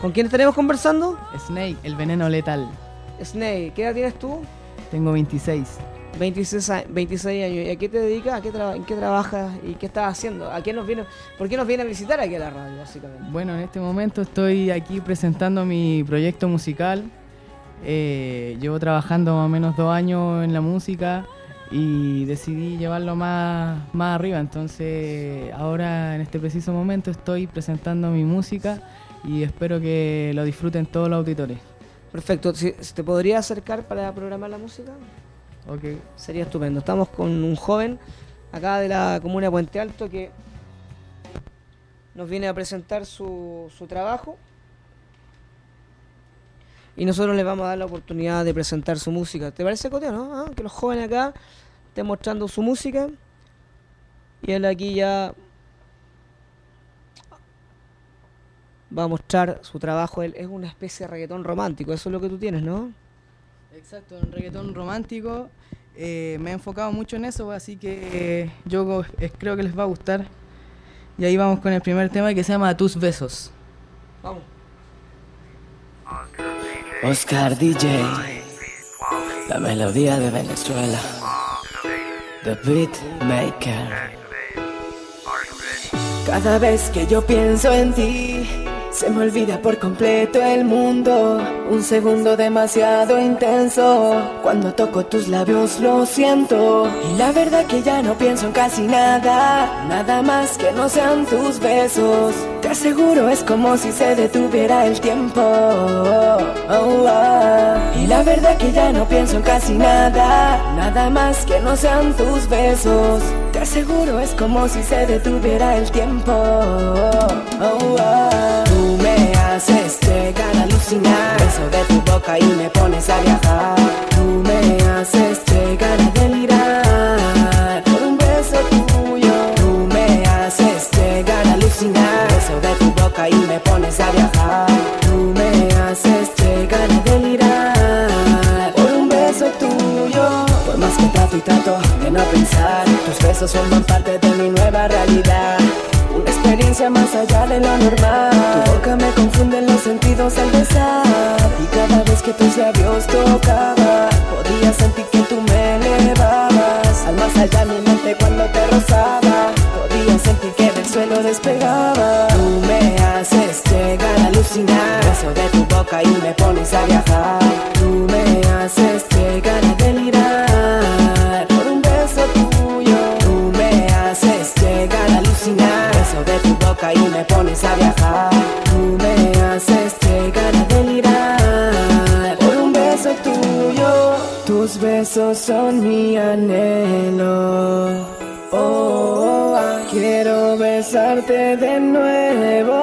¿Con quién estaremos conversando? Snake, el veneno letal. Snake, ¿qué edad tienes tú? Tengo 26. 26, 26 años. ¿Y a qué te dedicas? ¿A qué ¿En qué trabajas? ¿Y qué estás haciendo? ¿A nos viene, ¿Por qué nos viene a visitar aquí a la radio, básicamente? Bueno, en este momento estoy aquí presentando mi proyecto musical. Eh, llevo trabajando más o menos dos años en la música y decidí llevarlo más, más arriba. Entonces ahora en este preciso momento estoy presentando mi música y espero que lo disfruten todos los auditores. Perfecto. ¿Te podría acercar para programar la música? Ok. Sería estupendo. Estamos con un joven acá de la comuna de Puente Alto que nos viene a presentar su, su trabajo. Y nosotros le vamos a dar la oportunidad de presentar su música. ¿Te parece, Coteo, no? ¿Ah? Que los jóvenes acá estén mostrando su música. Y él aquí ya va a mostrar su trabajo. Él es una especie de reggaetón romántico. Eso es lo que tú tienes, ¿no? Exacto, un reggaetón romántico. Eh, me he enfocado mucho en eso, así que yo creo que les va a gustar. Y ahí vamos con el primer tema que se llama Tus Besos. Vamos. Oscar DJ, la melodía de Venezuela, The Beat Maker. Cada vez que yo pienso en ti, se me olvida por completo el mundo. Un segundo demasiado intenso. Cuando toco tus labios lo siento. Y la verdad que ya no pienso en casi nada. Nada más que no sean tus besos. Te aseguro es como si se detuviera el tiempo. Oh, oh. Y la verdad que ya no pienso en casi nada. Nada más que no sean tus besos. Te aseguro es como si se detuviera el tiempo. Oh, me haces llegar a alucinar. Beso de tu boca y me pones a viajar. Tú me haces llegar a delirar. Por un beso tuyo. Tú me haces llegar a alucinar. Beso de tu boca y me pones a viajar. Tú me haces llegar a delirar. Por un beso tuyo. Por más que trato y trato de no pensar. Tus besos forman parte de mi nueva realidad experiencia más allá de lo normal. Tu boca me confunde en los sentidos al besar. Y cada vez que tus labios tocaba Podía sentir que tú me elevabas. Al más allá mi mente cuando te rozaba Podía sentir que del suelo despegaba. Tú me haces llegar a alucinar. Beso de tu boca y me pones a viajar Son mi anhelo. Oh, quiero besarte de nuevo.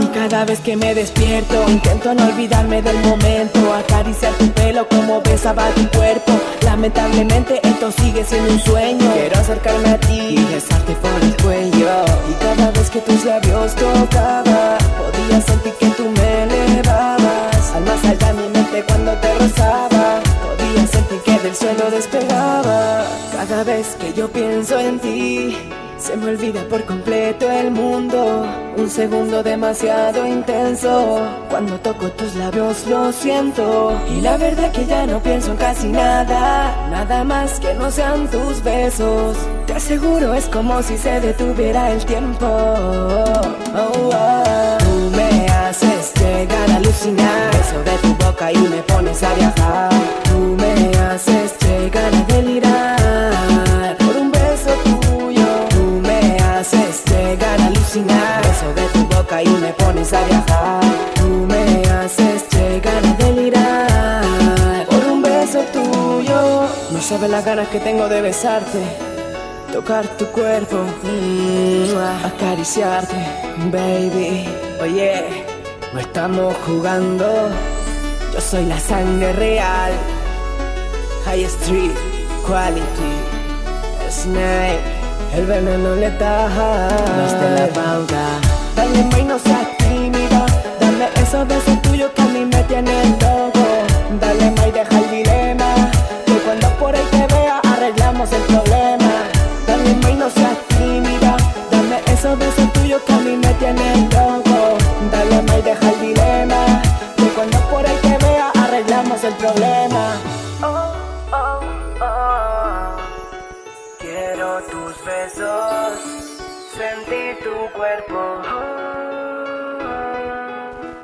Y cada vez que me despierto, intento no olvidarme del momento. Acariciar tu pelo como besaba tu cuerpo. Lamentablemente, esto sigue siendo un sueño. Quiero acercarme a ti y besarte por el cuello. Y cada vez que tus labios tocaba, Cada vez que yo pienso en ti, se me olvida por completo el mundo. Un segundo demasiado intenso. Cuando toco tus labios lo siento. Y la verdad que ya no pienso en casi nada. Nada más que no sean tus besos. Te aseguro es como si se detuviera el tiempo. Oh, oh. Tú me haces llegar a alucinar. Beso de tu boca y me pones a viajar. Tú me haces llegar a a delirar. Por un beso tuyo. No sabes las ganas que tengo de besarte tocar tu cuerpo, mm, acariciarte, baby. Oye, no estamos jugando, yo soy la sangre real. High Street, Quality, Snake, el veneno letal. Te la pauta. Dale, may, tus besos, sentí tu cuerpo.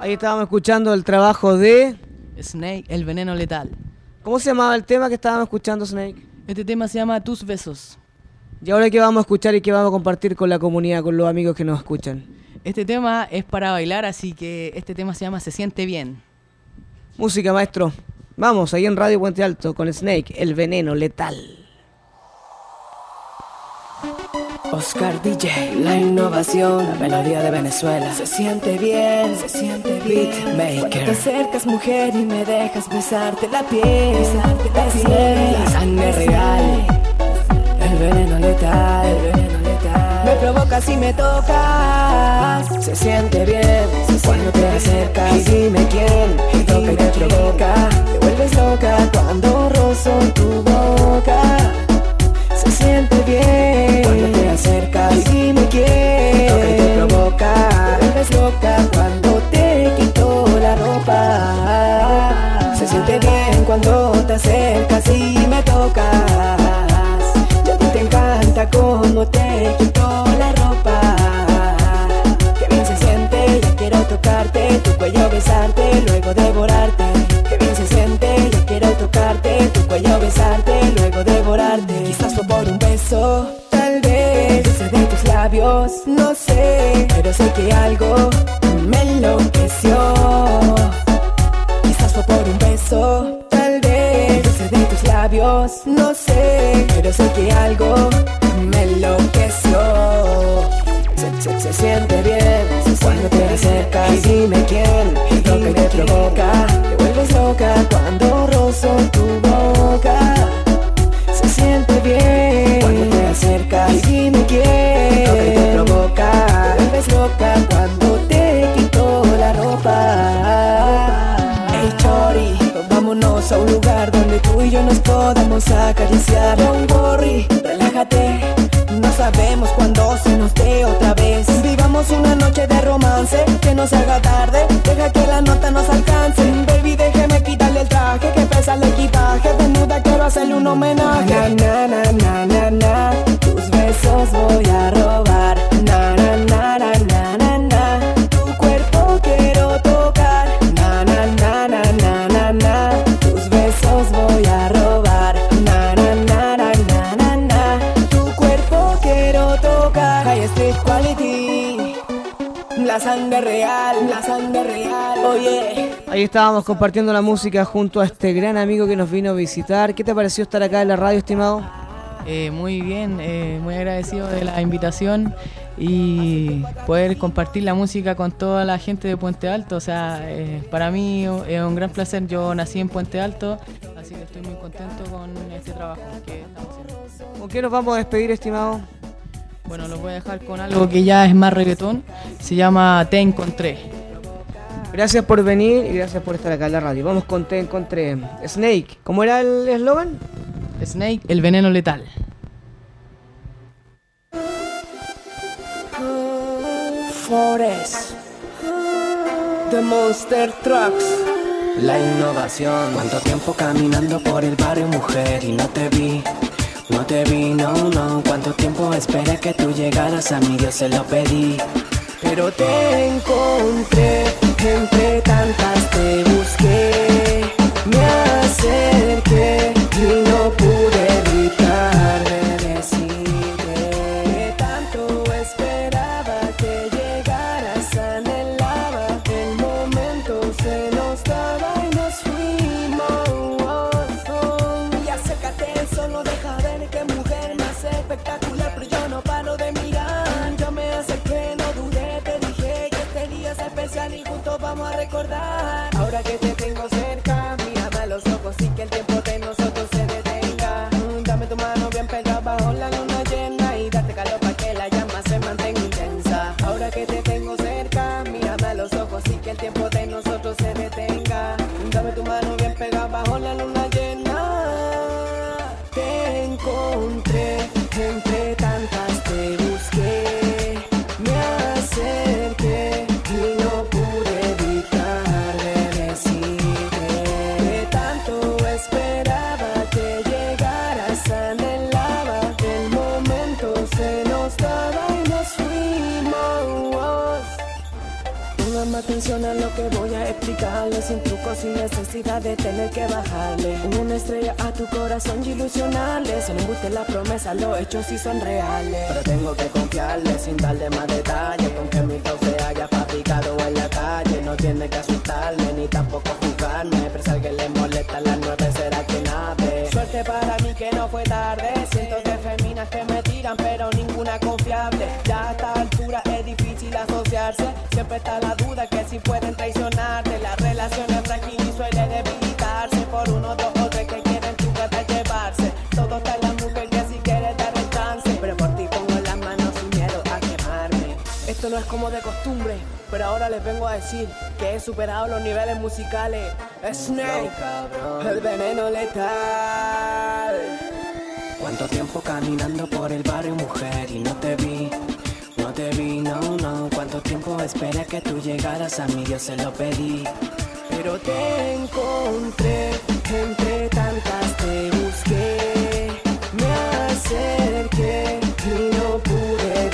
Ahí estábamos escuchando el trabajo de Snake, el veneno letal. ¿Cómo se llamaba el tema que estábamos escuchando, Snake? Este tema se llama Tus besos. ¿Y ahora qué vamos a escuchar y qué vamos a compartir con la comunidad, con los amigos que nos escuchan? Este tema es para bailar, así que este tema se llama Se siente bien. Música, maestro. Vamos, ahí en Radio Puente Alto con Snake, el veneno letal. Oscar DJ, la innovación, la melodía de Venezuela. Se siente bien, se siente bien. Beatmaker. Te acercas, mujer, y me dejas besarte la piel. Besarte la piel. La sangre real, el veneno letal. El veneno letal. Me provocas y me tocas. Se siente bien cuando te acercas. Y dime quién algo me enloqueció. Se, se, se siente bien cuando te acercas y dime quién. Te toca y te provoca Te vuelves loca cuando rozo tu boca. Se siente bien cuando te acercas y dime quién. Te toca y te provoca Te vuelves loca cuando te quito la ropa. Hey Chori, vámonos a un lugar donde tú y yo nos podamos acariciar no sabemos cuándo se nos dé otra vez. Vivamos una noche de romance Que no se haga tarde. Deja que la nota nos alcance. Baby, déjeme quitarle el traje Que pesa el equipaje. Desnuda quiero hacerle un homenaje. Na, na, na, na, na Ahí estábamos compartiendo la música junto a este gran amigo que nos vino a visitar. ¿Qué te pareció estar acá en la radio, estimado? Eh, muy bien, eh, muy agradecido de la invitación y poder compartir la música con toda la gente de Puente Alto. O sea, eh, para mí es un gran placer. Yo nací en Puente Alto, así que estoy muy contento con este trabajo que estamos haciendo. ¿Con qué nos vamos a despedir, estimado? Bueno, los voy a dejar con algo que ya es más reggaetón. Se llama Te Encontré. Gracias por venir y gracias por estar acá en la radio. Vamos con Te Encontré. Snake, ¿cómo era el eslogan? Snake, el veneno letal. Forest The Monster Trucks La innovación Cuánto tiempo caminando por el barrio mujer y no te vi No te vi, no, no Cuánto tiempo esperé que tú llegaras a mí Dios se lo pedí Pero te encontré Entre tantas te busqué vamos a recordar. Ahora que te tengo cerca, lo que voy a explicarle Sin trucos, sin necesidad de tener que bajarle. Una estrella a tu corazón y ilusionarle. Se me guste la promesa, los hechos sí son reales. Pero tengo que confiarle sin darle más detalles. Con que mi se haya fabricado en la calle No tiene que asustarme ni tampoco juzgarme. Pero si alguien le molesta las nueve será que nave Suerte para mí que no fue tarde. Cientos de feminas que me tiran pero ninguna confiable. Ya a esta altura es difícil asociarse. Siempre está la duda que si pueden traicionarte. La relación es frágil y suele debilitarse. Por uno, dos o que quieren tu gata llevarse. Todo está en la mujer que si quiere dar el chance. Pero por ti pongo las manos sin miedo a quemarme. Esto no es como de costumbre pero ahora les vengo a decir que he superado los niveles musicales. Snake, el veneno letal. Cuánto tiempo caminando por el barrio, mujer, y no te vi. No te vi, no, no. Cuánto tiempo esperé que tú llegaras a mí, yo se lo pedí. Pero te encontré, entre tantas te busqué. Me acerqué y no pude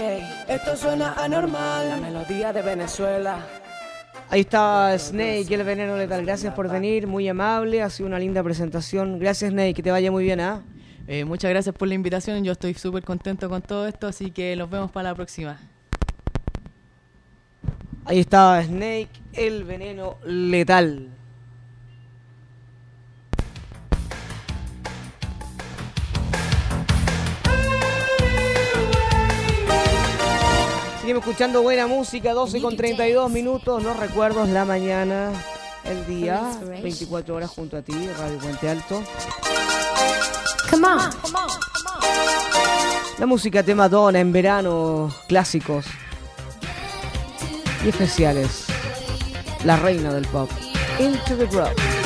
DJ. Esto suena anormal. La melodía de Venezuela. Ahí está Snake, el veneno letal. Gracias por venir, muy amable. Ha sido una linda presentación. Gracias, Snake, que te vaya muy bien, ¿ah? Eh, muchas gracias por la invitación. Yo estoy súper contento con todo esto, así que nos vemos para la próxima. Ahí está Snake, el veneno letal. Escuchando buena música, 12 con 32 minutos, los recuerdos, la mañana, el día, 24 horas junto a ti, Radio Puente Alto. Come on. La música tema Donna en verano, clásicos y especiales. La reina del pop. Into the Grove.